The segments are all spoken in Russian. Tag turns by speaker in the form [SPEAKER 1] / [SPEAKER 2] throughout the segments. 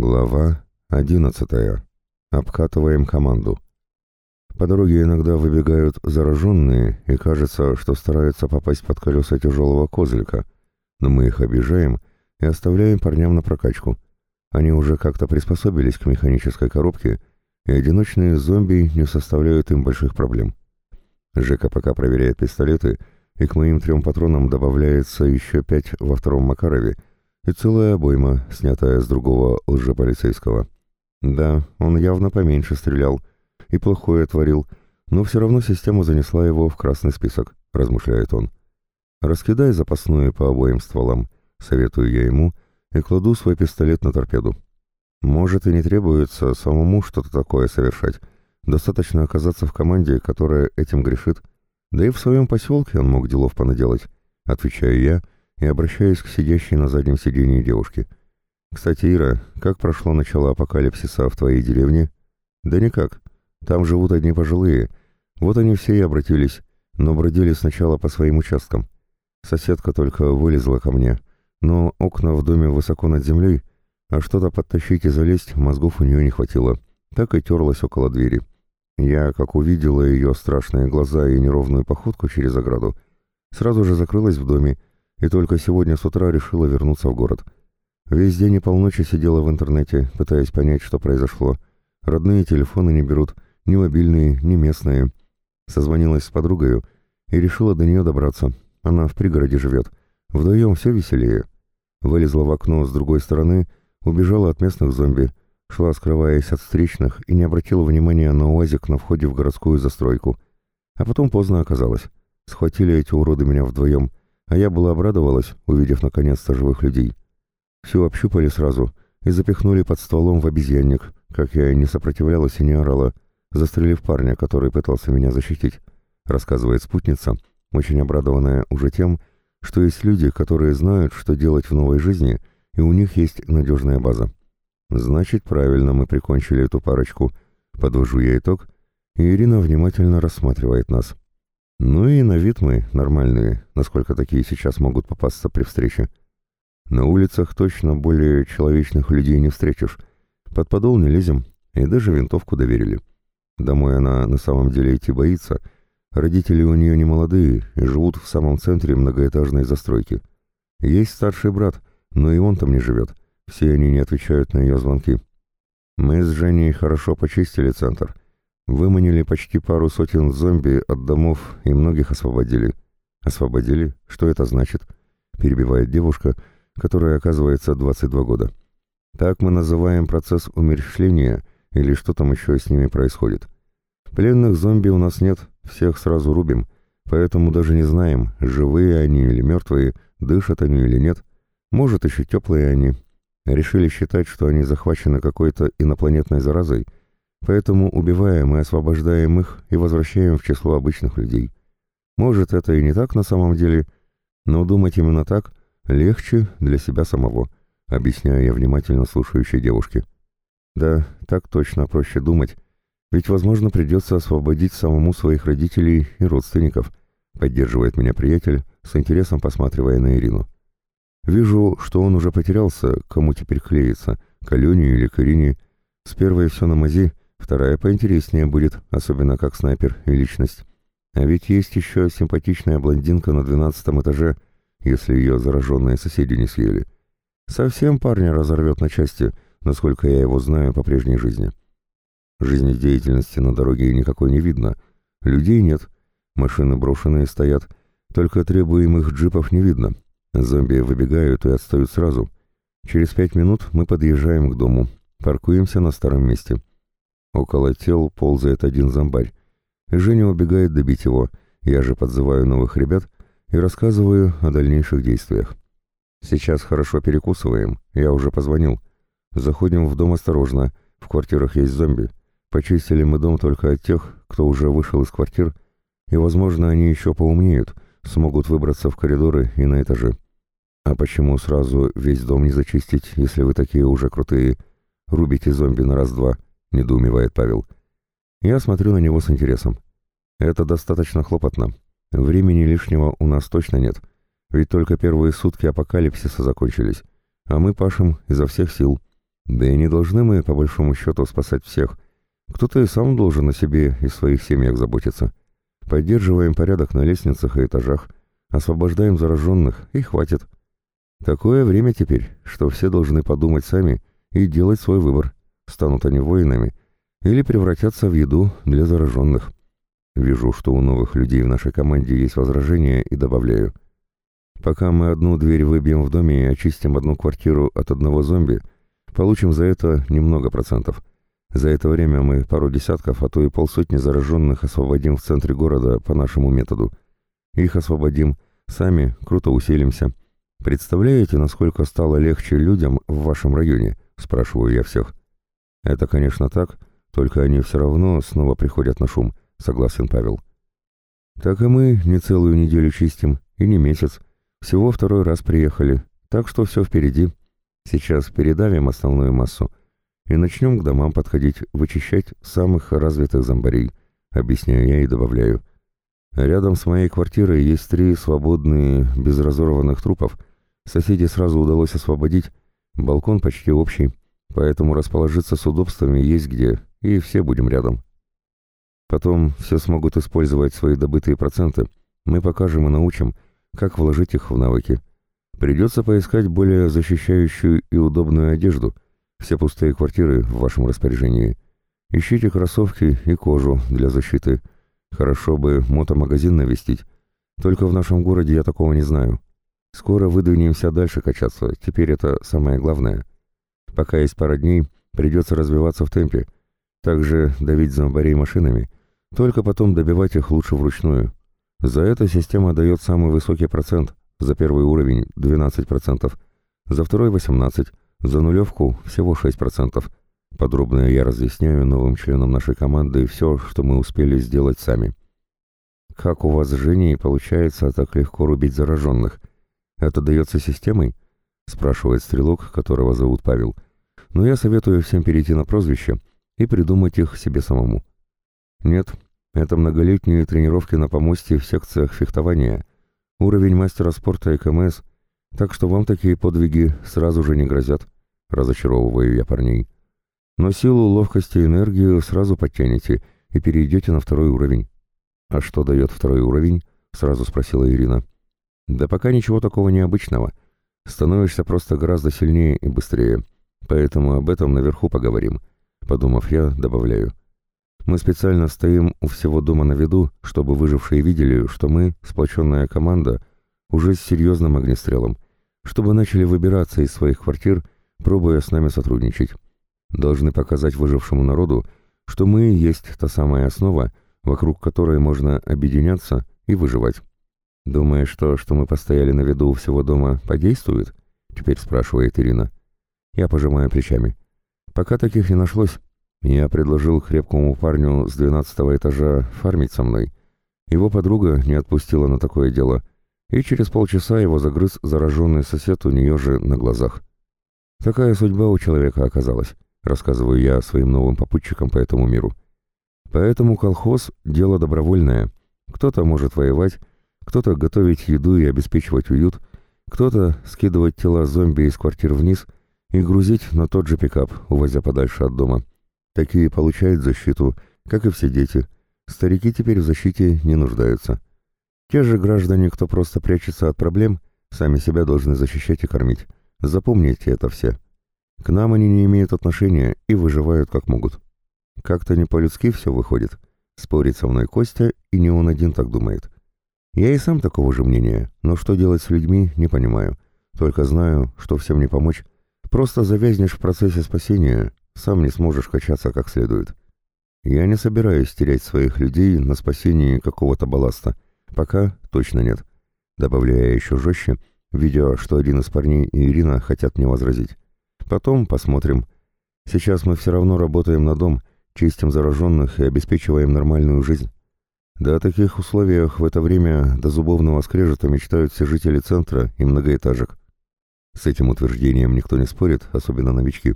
[SPEAKER 1] Глава 11. Обкатываем команду. По дороге иногда выбегают зараженные, и кажется, что стараются попасть под колеса тяжелого козлика, но мы их обижаем и оставляем парням на прокачку. Они уже как-то приспособились к механической коробке, и одиночные зомби не составляют им больших проблем. Жека пока проверяет пистолеты, и к моим трем патронам добавляется еще пять во втором Макарове — и целая обойма, снятая с другого лжеполицейского. Да, он явно поменьше стрелял и плохое творил, но все равно система занесла его в красный список, размышляет он. Раскидай запасную по обоим стволам, советую я ему, и кладу свой пистолет на торпеду. Может и не требуется самому что-то такое совершать, достаточно оказаться в команде, которая этим грешит. Да и в своем поселке он мог делов понаделать, отвечаю я, — и обращаюсь к сидящей на заднем сидении девушке. «Кстати, Ира, как прошло начало апокалипсиса в твоей деревне?» «Да никак. Там живут одни пожилые. Вот они все и обратились, но бродили сначала по своим участкам. Соседка только вылезла ко мне, но окна в доме высоко над землей, а что-то подтащить и залезть мозгов у нее не хватило. Так и терлась около двери. Я, как увидела ее страшные глаза и неровную походку через ограду, сразу же закрылась в доме и только сегодня с утра решила вернуться в город. Весь день и полночи сидела в интернете, пытаясь понять, что произошло. Родные телефоны не берут, ни мобильные, ни местные. Созвонилась с подругой и решила до нее добраться. Она в пригороде живет. Вдвоем все веселее. Вылезла в окно с другой стороны, убежала от местных зомби, шла, скрываясь от встречных, и не обратила внимания на уазик на входе в городскую застройку. А потом поздно оказалось. Схватили эти уроды меня вдвоем — а я была обрадовалась, увидев наконец-то живых людей. Все общупали сразу и запихнули под стволом в обезьянник, как я и не сопротивлялась и не орала, застрелив парня, который пытался меня защитить, рассказывает спутница, очень обрадованная уже тем, что есть люди, которые знают, что делать в новой жизни, и у них есть надежная база. Значит, правильно мы прикончили эту парочку. Подвожу я итог, и Ирина внимательно рассматривает нас. Ну и на вид мы нормальные, насколько такие сейчас могут попасться при встрече. На улицах точно более человечных людей не встретишь. Под подол не лезем, и даже винтовку доверили. Домой она на самом деле идти боится. Родители у нее не молодые и живут в самом центре многоэтажной застройки. Есть старший брат, но и он там не живет. Все они не отвечают на ее звонки. Мы с Женей хорошо почистили центр — Выманили почти пару сотен зомби от домов и многих освободили. Освободили? Что это значит? Перебивает девушка, которая оказывается 22 года. Так мы называем процесс умерщвления или что там еще с ними происходит. Пленных зомби у нас нет, всех сразу рубим, поэтому даже не знаем, живые они или мертвые, дышат они или нет. Может, еще теплые они. Решили считать, что они захвачены какой-то инопланетной заразой – Поэтому убиваем и освобождаем их и возвращаем в число обычных людей. Может, это и не так на самом деле, но думать именно так легче для себя самого, объясняю я внимательно слушающей девушке. Да, так точно проще думать, ведь, возможно, придется освободить самому своих родителей и родственников, поддерживает меня приятель, с интересом посматривая на Ирину. Вижу, что он уже потерялся, кому теперь клеится, к Алене или к Ирине. С первой все на мази, Вторая поинтереснее будет, особенно как снайпер и личность. А ведь есть еще симпатичная блондинка на двенадцатом этаже, если ее зараженные соседи не съели. Совсем парня разорвет на части, насколько я его знаю по прежней жизни. Жизнедеятельности на дороге никакой не видно. Людей нет. Машины брошенные стоят. Только требуемых джипов не видно. Зомби выбегают и отстают сразу. Через пять минут мы подъезжаем к дому. Паркуемся на старом месте. Около тел ползает один зомбарь. Женя убегает добить его. Я же подзываю новых ребят и рассказываю о дальнейших действиях. Сейчас хорошо перекусываем, я уже позвонил. Заходим в дом осторожно, в квартирах есть зомби. Почистили мы дом только от тех, кто уже вышел из квартир, и, возможно, они еще поумнеют, смогут выбраться в коридоры и на этажи. А почему сразу весь дом не зачистить, если вы такие уже крутые? Рубите зомби на раз-два. — недоумевает Павел. Я смотрю на него с интересом. Это достаточно хлопотно. Времени лишнего у нас точно нет. Ведь только первые сутки апокалипсиса закончились. А мы пашем изо всех сил. Да и не должны мы, по большому счету, спасать всех. Кто-то и сам должен о себе и своих семьях заботиться. Поддерживаем порядок на лестницах и этажах, освобождаем зараженных, и хватит. Такое время теперь, что все должны подумать сами и делать свой выбор, станут они воинами или превратятся в еду для зараженных. Вижу, что у новых людей в нашей команде есть возражения и добавляю. Пока мы одну дверь выбьем в доме и очистим одну квартиру от одного зомби, получим за это немного процентов. За это время мы пару десятков, а то и полсотни зараженных освободим в центре города по нашему методу. Их освободим, сами круто усилимся. Представляете, насколько стало легче людям в вашем районе? Спрашиваю я всех. Это, конечно, так, только они все равно снова приходят на шум, согласен Павел. Так и мы не целую неделю чистим, и не месяц. Всего второй раз приехали, так что все впереди. Сейчас передавим основную массу, и начнем к домам подходить, вычищать самых развитых зомбарей, объясняю я и добавляю. Рядом с моей квартирой есть три свободные, без разорванных трупов. Соседей сразу удалось освободить, балкон почти общий, поэтому расположиться с удобствами есть где, и все будем рядом. Потом все смогут использовать свои добытые проценты. Мы покажем и научим, как вложить их в навыки. Придется поискать более защищающую и удобную одежду — все пустые квартиры в вашем распоряжении. Ищите кроссовки и кожу для защиты. Хорошо бы мотомагазин навестить. Только в нашем городе я такого не знаю. Скоро выдвинемся дальше качаться, теперь это самое главное. Пока есть пара дней, придется развиваться в темпе. Также давить зомбарей машинами, только потом добивать их лучше вручную. За это система дает самый высокий процент, за первый уровень 12%, за второй 18%, за нулевку всего 6%. Подробно я разъясняю новым членам нашей команды все, что мы успели сделать сами. Как у вас с Женей получается так легко рубить зараженных? Это дается системой? Спрашивает стрелок, которого зовут Павел. Но я советую всем перейти на прозвище и придумать их себе самому. Нет, это многолетние тренировки на помосте в секциях фехтования, уровень мастера спорта и КМС, так что вам такие подвиги сразу же не грозят, разочаровываю я парней. Но силу, ловкость и энергию сразу подтянете и перейдете на второй уровень. А что дает второй уровень? Сразу спросила Ирина. Да пока ничего такого необычного. Становишься просто гораздо сильнее и быстрее. Поэтому об этом наверху поговорим. Подумав я, добавляю. Мы специально стоим у всего дома на виду, чтобы выжившие видели, что мы, сплоченная команда, уже с серьезным огнестрелом, чтобы начали выбираться из своих квартир, пробуя с нами сотрудничать. Должны показать выжившему народу, что мы есть та самая основа, вокруг которой можно объединяться и выживать. «Думаешь, что, что мы постояли на виду у всего дома, подействует?» — теперь спрашивает Ирина. Я пожимаю плечами. Пока таких не нашлось, я предложил крепкому парню с двенадцатого этажа фармить со мной. Его подруга не отпустила на такое дело, и через полчаса его загрыз зараженный сосед у нее же на глазах. Такая судьба у человека оказалась, рассказываю я своим новым попутчикам по этому миру. Поэтому колхоз – дело добровольное. Кто-то может воевать, кто-то готовить еду и обеспечивать уют, кто-то скидывать тела зомби из квартир вниз и грузить на тот же пикап, увозя подальше от дома. Такие получают защиту, как и все дети. Старики теперь в защите не нуждаются. Те же граждане, кто просто прячется от проблем, сами себя должны защищать и кормить. Запомните это все. К нам они не имеют отношения и выживают как могут. Как-то не по-людски все выходит. Спорит со мной Костя, и не он один так думает. Я и сам такого же мнения, но что делать с людьми, не понимаю. Только знаю, что всем не помочь. Просто завязнешь в процессе спасения, сам не сможешь качаться как следует. Я не собираюсь терять своих людей на спасении какого-то балласта. Пока точно нет. Добавляя еще жестче, видя, что один из парней и Ирина хотят мне возразить. Потом посмотрим. Сейчас мы все равно работаем на дом, чистим зараженных и обеспечиваем нормальную жизнь. Да о таких условиях в это время до зубовного скрежета мечтают все жители центра и многоэтажек. С этим утверждением никто не спорит, особенно новички.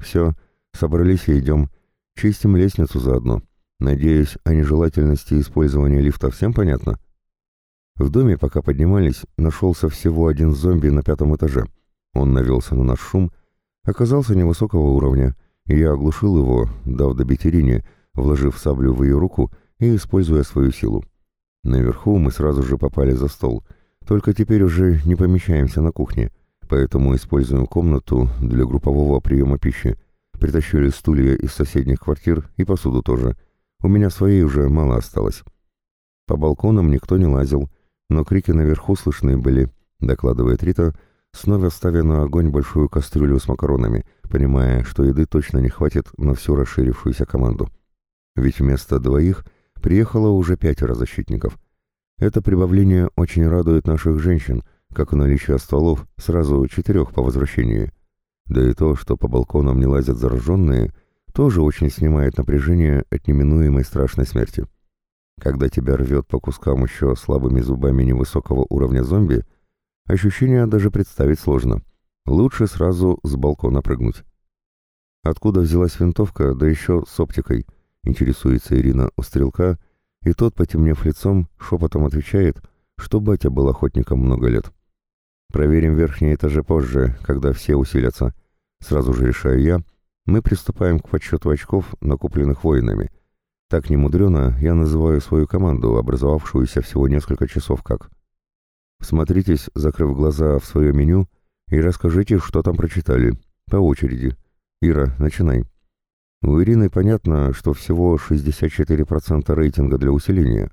[SPEAKER 1] Все, собрались и идем. Чистим лестницу заодно. Надеюсь, о нежелательности использования лифта всем понятно? В доме, пока поднимались, нашелся всего один зомби на пятом этаже. Он навелся на наш шум, оказался невысокого уровня, и я оглушил его, дав до Бетерине, вложив саблю в ее руку и используя свою силу. Наверху мы сразу же попали за стол, только теперь уже не помещаемся на кухне, поэтому используем комнату для группового приема пищи. Притащили стулья из соседних квартир и посуду тоже. У меня своей уже мало осталось. По балконам никто не лазил, но крики наверху слышны были, докладывает Рита, снова ставя на огонь большую кастрюлю с макаронами, понимая, что еды точно не хватит на всю расширившуюся команду. Ведь вместо двоих приехало уже пятеро защитников. Это прибавление очень радует наших женщин, как и наличие стволов, сразу четырех по возвращении. Да и то, что по балконам не лазят зараженные, тоже очень снимает напряжение от неминуемой страшной смерти. Когда тебя рвет по кускам еще слабыми зубами невысокого уровня зомби, ощущение даже представить сложно. Лучше сразу с балкона прыгнуть. Откуда взялась винтовка, да еще с оптикой — Интересуется Ирина у стрелка, и тот, потемнев лицом, шепотом отвечает, что батя был охотником много лет. Проверим верхние этажи позже, когда все усилятся. Сразу же решаю я, мы приступаем к подсчету очков, накопленных воинами. Так немудрено я называю свою команду, образовавшуюся всего несколько часов как. Смотритесь, закрыв глаза в свое меню, и расскажите, что там прочитали. По очереди. Ира, начинай. У Ирины понятно, что всего 64% рейтинга для усиления.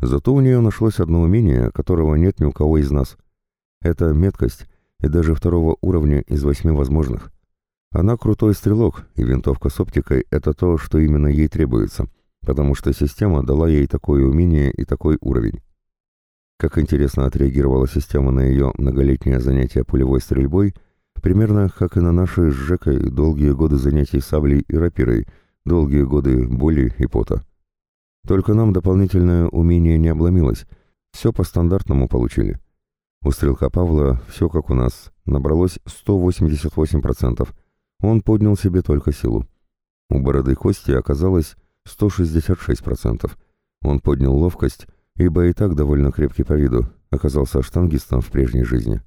[SPEAKER 1] Зато у нее нашлось одно умение, которого нет ни у кого из нас. Это меткость, и даже второго уровня из восьми возможных. Она крутой стрелок, и винтовка с оптикой — это то, что именно ей требуется, потому что система дала ей такое умение и такой уровень. Как интересно отреагировала система на ее многолетнее занятие пулевой стрельбой — Примерно как и на наши с Жекой долгие годы занятий саблей и рапирой, долгие годы боли и пота. Только нам дополнительное умение не обломилось, все по стандартному получили. У стрелка Павла все как у нас, набралось 188%, он поднял себе только силу. У бороды Кости оказалось 166%, он поднял ловкость, ибо и так довольно крепкий по виду, оказался штангистом в прежней жизни.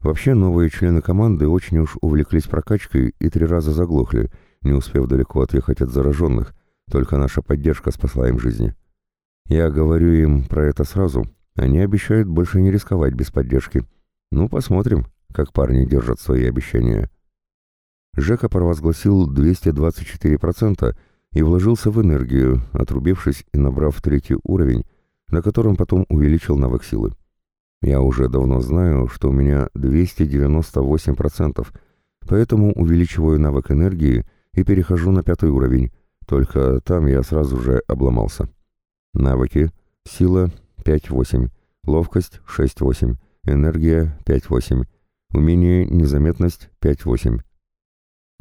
[SPEAKER 1] Вообще новые члены команды очень уж увлеклись прокачкой и три раза заглохли, не успев далеко отъехать от зараженных, только наша поддержка спасла им жизни. Я говорю им про это сразу, они обещают больше не рисковать без поддержки. Ну, посмотрим, как парни держат свои обещания. Жека провозгласил 224% и вложился в энергию, отрубившись и набрав третий уровень, на котором потом увеличил навык силы. Я уже давно знаю, что у меня 298%, поэтому увеличиваю навык энергии и перехожу на пятый уровень, только там я сразу же обломался. Навыки. Сила 5-8, ловкость 6-8, энергия 5-8, умение незаметность 5-8.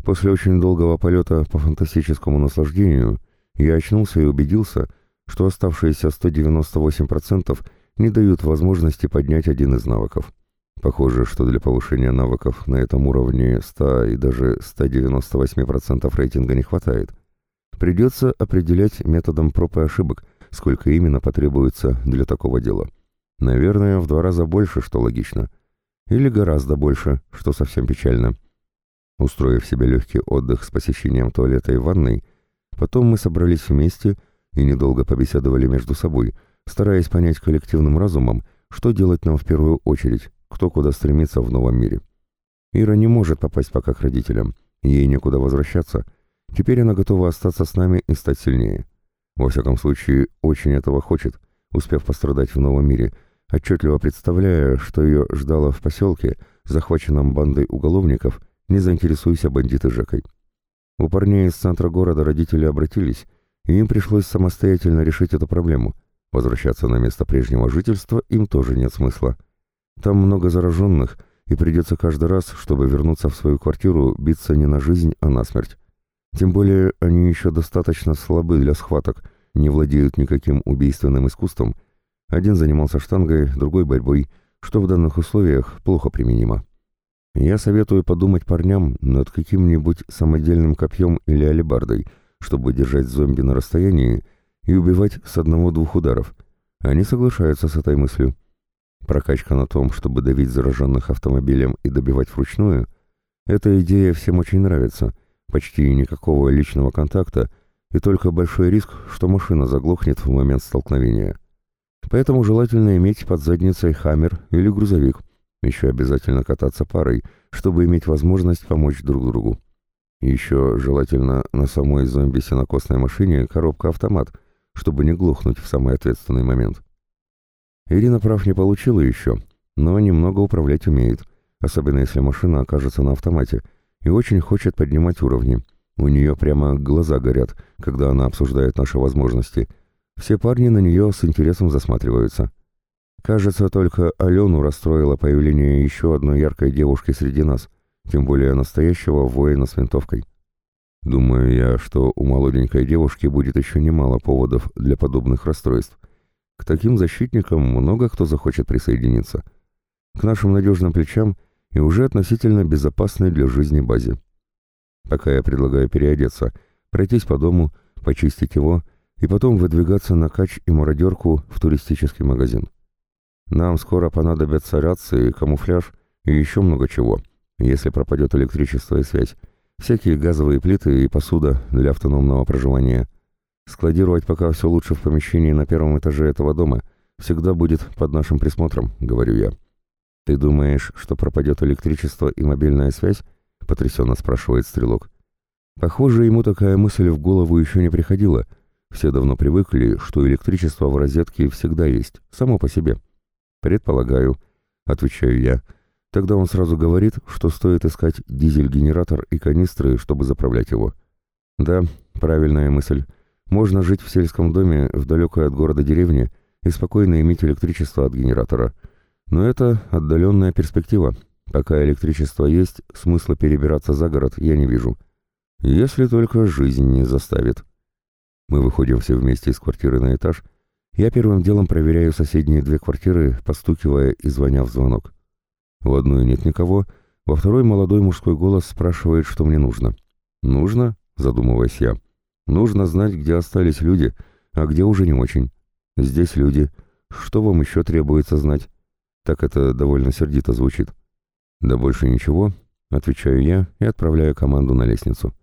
[SPEAKER 1] После очень долгого полета по фантастическому наслаждению я очнулся и убедился, что оставшиеся 198% не дают возможности поднять один из навыков. Похоже, что для повышения навыков на этом уровне 100 и даже 198% рейтинга не хватает. Придется определять методом проб и ошибок, сколько именно потребуется для такого дела. Наверное, в два раза больше, что логично. Или гораздо больше, что совсем печально. Устроив себе легкий отдых с посещением туалета и ванной, потом мы собрались вместе и недолго побеседовали между собой – стараясь понять коллективным разумом, что делать нам в первую очередь, кто куда стремится в новом мире. Ира не может попасть пока к родителям, ей некуда возвращаться. Теперь она готова остаться с нами и стать сильнее. Во всяком случае, очень этого хочет, успев пострадать в новом мире, отчетливо представляя, что ее ждало в поселке, захваченном бандой уголовников, не заинтересуйся бандиты Жекой. У парней из центра города родители обратились, и им пришлось самостоятельно решить эту проблему – Возвращаться на место прежнего жительства им тоже нет смысла. Там много зараженных, и придется каждый раз, чтобы вернуться в свою квартиру, биться не на жизнь, а на смерть. Тем более они еще достаточно слабы для схваток, не владеют никаким убийственным искусством. Один занимался штангой, другой борьбой, что в данных условиях плохо применимо. Я советую подумать парням над каким-нибудь самодельным копьем или алебардой, чтобы держать зомби на расстоянии и убивать с одного-двух ударов. Они соглашаются с этой мыслью. Прокачка на том, чтобы давить зараженных автомобилем и добивать вручную, Эта идея всем очень нравится. Почти никакого личного контакта и только большой риск, что машина заглохнет в момент столкновения. Поэтому желательно иметь под задницей хаммер или грузовик. Еще обязательно кататься парой, чтобы иметь возможность помочь друг другу. Еще желательно на самой зомби-сенокосной машине коробка-автомат, чтобы не глохнуть в самый ответственный момент. Ирина прав не получила еще, но немного управлять умеет, особенно если машина окажется на автомате, и очень хочет поднимать уровни. У нее прямо глаза горят, когда она обсуждает наши возможности. Все парни на нее с интересом засматриваются. Кажется, только Алену расстроило появление еще одной яркой девушки среди нас, тем более настоящего воина с винтовкой. Думаю я, что у молоденькой девушки будет еще немало поводов для подобных расстройств. К таким защитникам много кто захочет присоединиться. К нашим надежным плечам и уже относительно безопасной для жизни базе. Пока я предлагаю переодеться, пройтись по дому, почистить его и потом выдвигаться на кач и мародерку в туристический магазин. Нам скоро понадобятся рации, камуфляж и еще много чего, если пропадет электричество и связь, всякие газовые плиты и посуда для автономного проживания – Складировать пока все лучше в помещении на первом этаже этого дома. Всегда будет под нашим присмотром, говорю я. Ты думаешь, что пропадет электричество и мобильная связь? Потрясенно спрашивает Стрелок. Похоже, ему такая мысль в голову еще не приходила. Все давно привыкли, что электричество в розетке всегда есть, само по себе. Предполагаю, отвечаю я. Тогда он сразу говорит, что стоит искать дизель-генератор и канистры, чтобы заправлять его. Да, правильная мысль. Можно жить в сельском доме в далекой от города деревне и спокойно иметь электричество от генератора. Но это отдаленная перспектива. Пока электричество есть, смысла перебираться за город я не вижу. Если только жизнь не заставит. Мы выходим все вместе из квартиры на этаж. Я первым делом проверяю соседние две квартиры, постукивая и звоня в звонок. В одной нет никого, во второй молодой мужской голос спрашивает, что мне нужно. «Нужно?» — задумываясь я. Нужно знать, где остались люди, а где уже не очень. Здесь люди. Что вам еще требуется знать? Так это довольно сердито звучит. Да больше ничего, отвечаю я и отправляю команду на лестницу.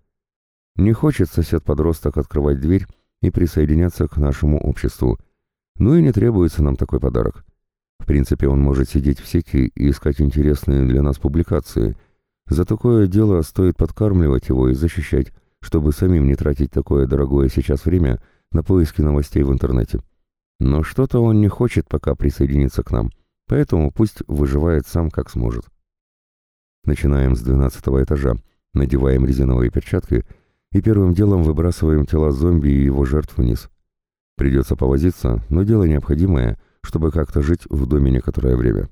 [SPEAKER 1] Не хочет сосед-подросток открывать дверь и присоединяться к нашему обществу. Ну и не требуется нам такой подарок. В принципе, он может сидеть в сети и искать интересные для нас публикации. За такое дело стоит подкармливать его и защищать, чтобы самим не тратить такое дорогое сейчас время на поиски новостей в интернете. Но что-то он не хочет пока присоединиться к нам, поэтому пусть выживает сам как сможет. Начинаем с двенадцатого этажа, надеваем резиновые перчатки и первым делом выбрасываем тела зомби и его жертв вниз. Придется повозиться, но дело необходимое, чтобы как-то жить в доме некоторое время.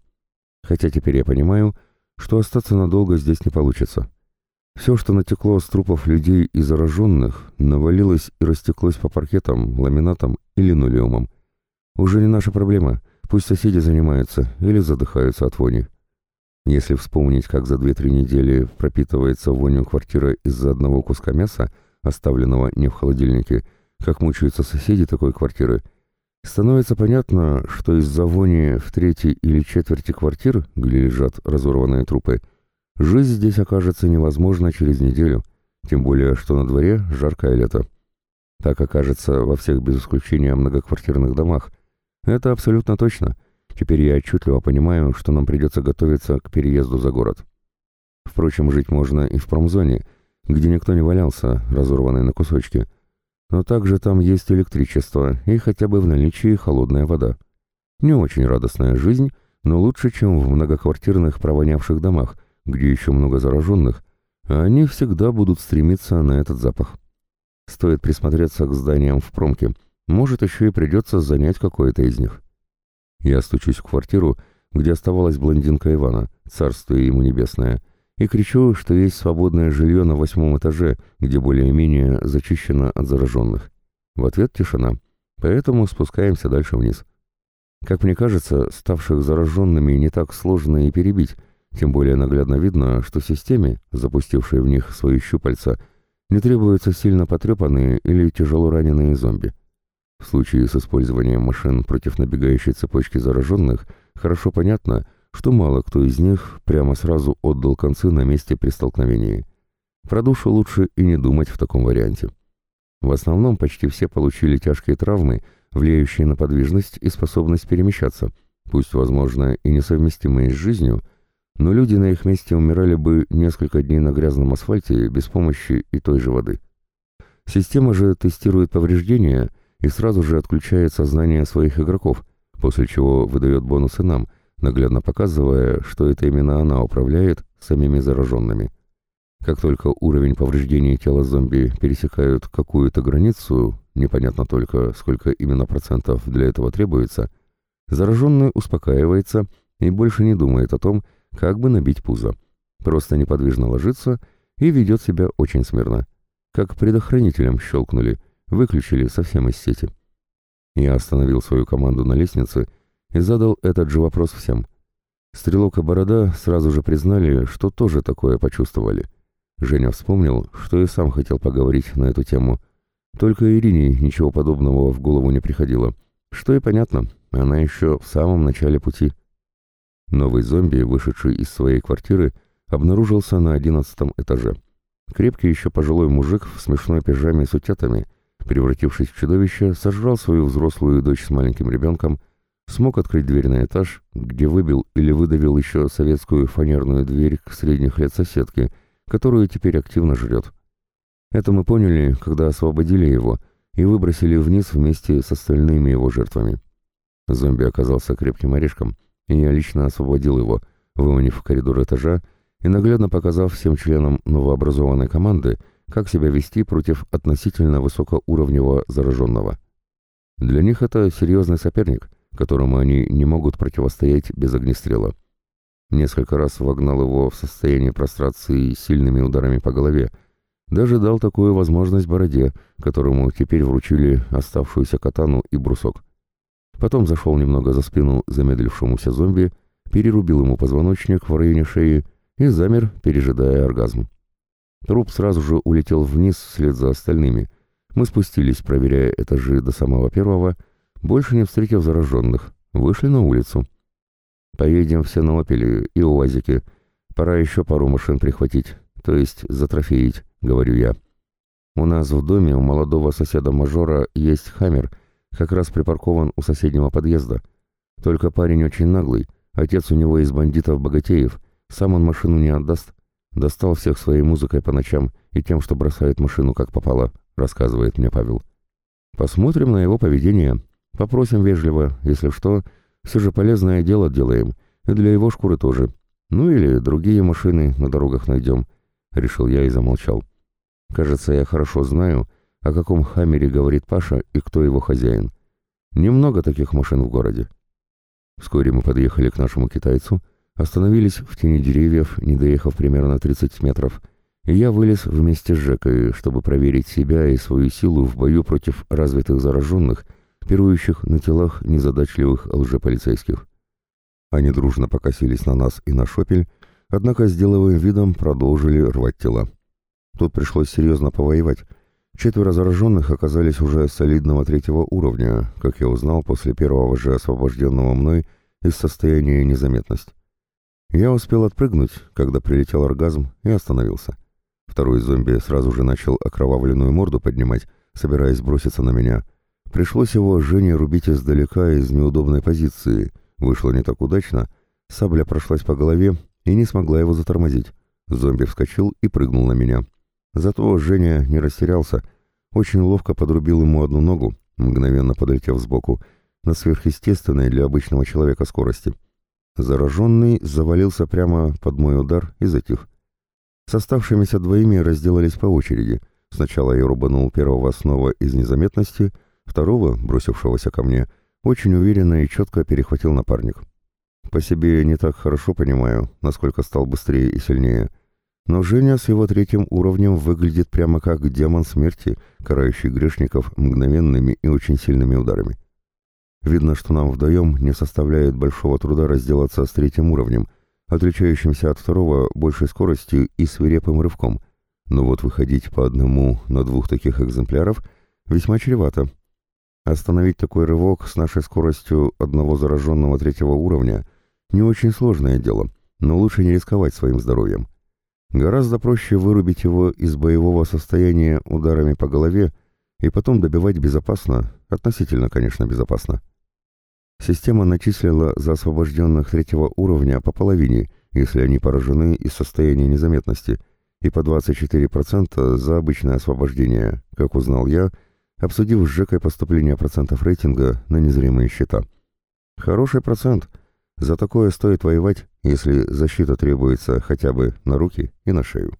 [SPEAKER 1] Хотя теперь я понимаю, что остаться надолго здесь не получится. Все, что натекло с трупов людей и зараженных, навалилось и растеклось по паркетам, ламинатам и линолеумам. Уже не наша проблема, пусть соседи занимаются или задыхаются от вони. Если вспомнить, как за две-три недели пропитывается вонью квартира из-за одного куска мяса, оставленного не в холодильнике, как мучаются соседи такой квартиры, становится понятно, что из-за вони в третьей или четверти квартир, где лежат разорванные трупы, Жизнь здесь окажется невозможна через неделю, тем более, что на дворе жаркое лето. Так окажется во всех без исключения многоквартирных домах. Это абсолютно точно. Теперь я отчетливо понимаю, что нам придется готовиться к переезду за город. Впрочем, жить можно и в промзоне, где никто не валялся, разорванный на кусочки. Но также там есть электричество и хотя бы в наличии холодная вода. Не очень радостная жизнь, но лучше, чем в многоквартирных провонявших домах, где еще много зараженных, а они всегда будут стремиться на этот запах. Стоит присмотреться к зданиям в промке, может, еще и придется занять какое-то из них. Я стучусь в квартиру, где оставалась блондинка Ивана, царствие ему небесное, и кричу, что есть свободное жилье на восьмом этаже, где более-менее зачищено от зараженных. В ответ тишина, поэтому спускаемся дальше вниз. Как мне кажется, ставших зараженными не так сложно и перебить, тем более наглядно видно, что системе, запустившей в них свои щупальца, не требуются сильно потрепанные или тяжело раненые зомби. В случае с использованием машин против набегающей цепочки зараженных, хорошо понятно, что мало кто из них прямо сразу отдал концы на месте при столкновении. Про душу лучше и не думать в таком варианте. В основном почти все получили тяжкие травмы, влияющие на подвижность и способность перемещаться, пусть, возможно, и несовместимые с жизнью, но люди на их месте умирали бы несколько дней на грязном асфальте без помощи и той же воды. Система же тестирует повреждения и сразу же отключает сознание своих игроков, после чего выдает бонусы нам, наглядно показывая, что это именно она управляет самими зараженными. Как только уровень повреждений тела зомби пересекают какую-то границу, непонятно только, сколько именно процентов для этого требуется, зараженный успокаивается и больше не думает о том, как бы набить пузо. Просто неподвижно ложится и ведет себя очень смирно. Как предохранителем щелкнули, выключили совсем из сети. Я остановил свою команду на лестнице и задал этот же вопрос всем. Стрелок и Борода сразу же признали, что тоже такое почувствовали. Женя вспомнил, что и сам хотел поговорить на эту тему. Только Ирине ничего подобного в голову не приходило. Что и понятно, она еще в самом начале пути. Новый зомби, вышедший из своей квартиры, обнаружился на одиннадцатом этаже. Крепкий еще пожилой мужик в смешной пижаме с утятами, превратившись в чудовище, сожрал свою взрослую дочь с маленьким ребенком, смог открыть дверь на этаж, где выбил или выдавил еще советскую фанерную дверь к средних лет соседки, которую теперь активно жрет. Это мы поняли, когда освободили его и выбросили вниз вместе с остальными его жертвами. Зомби оказался крепким орешком — и я лично освободил его, выманив в коридор этажа и наглядно показав всем членам новообразованной команды, как себя вести против относительно высокоуровневого зараженного. Для них это серьезный соперник, которому они не могут противостоять без огнестрела. Несколько раз вогнал его в состояние прострации сильными ударами по голове, даже дал такую возможность Бороде, которому теперь вручили оставшуюся катану и брусок. Потом зашел немного за спину замедлившемуся зомби, перерубил ему позвоночник в районе шеи и замер, пережидая оргазм. Труп сразу же улетел вниз вслед за остальными. Мы спустились, проверяя этажи до самого первого, больше не встретив зараженных, вышли на улицу. «Поедем все на «Опеле» и УАЗике. Пора еще пару машин прихватить, то есть затрофеить», — говорю я. «У нас в доме у молодого соседа-мажора есть «Хаммер», как раз припаркован у соседнего подъезда. Только парень очень наглый, отец у него из бандитов-богатеев, сам он машину не отдаст. Достал всех своей музыкой по ночам и тем, что бросает машину как попало, рассказывает мне Павел. Посмотрим на его поведение. Попросим вежливо, если что, все же полезное дело делаем, и для его шкуры тоже. Ну или другие машины на дорогах найдем, решил я и замолчал. Кажется, я хорошо знаю, о каком хаммере говорит Паша и кто его хозяин. Немного таких машин в городе. Вскоре мы подъехали к нашему китайцу, остановились в тени деревьев, не доехав примерно 30 метров, и я вылез вместе с Жекой, чтобы проверить себя и свою силу в бою против развитых зараженных, пирующих на телах незадачливых лжеполицейских. Они дружно покосились на нас и на шопель, однако с деловым видом продолжили рвать тела. Тут пришлось серьезно повоевать, Четверо зараженных оказались уже солидного третьего уровня, как я узнал после первого же освобожденного мной из состояния незаметность. Я успел отпрыгнуть, когда прилетел оргазм, и остановился. Второй зомби сразу же начал окровавленную морду поднимать, собираясь броситься на меня. Пришлось его Жене рубить издалека из неудобной позиции. Вышло не так удачно. Сабля прошлась по голове и не смогла его затормозить. Зомби вскочил и прыгнул на меня. Зато Женя не растерялся, очень ловко подрубил ему одну ногу, мгновенно подлетев сбоку, на сверхъестественной для обычного человека скорости. Зараженный завалился прямо под мой удар и затих. С оставшимися двоими разделались по очереди. Сначала я рубанул первого снова из незаметности, второго, бросившегося ко мне, очень уверенно и четко перехватил напарник. По себе не так хорошо понимаю, насколько стал быстрее и сильнее — но Женя с его третьим уровнем выглядит прямо как демон смерти, карающий грешников мгновенными и очень сильными ударами. Видно, что нам вдвоем не составляет большого труда разделаться с третьим уровнем, отличающимся от второго большей скоростью и свирепым рывком. Но вот выходить по одному на двух таких экземпляров весьма чревато. Остановить такой рывок с нашей скоростью одного зараженного третьего уровня Не очень сложное дело, но лучше не рисковать своим здоровьем. Гораздо проще вырубить его из боевого состояния ударами по голове и потом добивать безопасно, относительно, конечно, безопасно. Система начислила за освобожденных третьего уровня по половине, если они поражены из состояния незаметности, и по 24% за обычное освобождение, как узнал я, обсудив с Жекой поступление процентов рейтинга на незримые счета. Хороший процент. За такое стоит воевать, если защита требуется хотя бы на руки и на шею.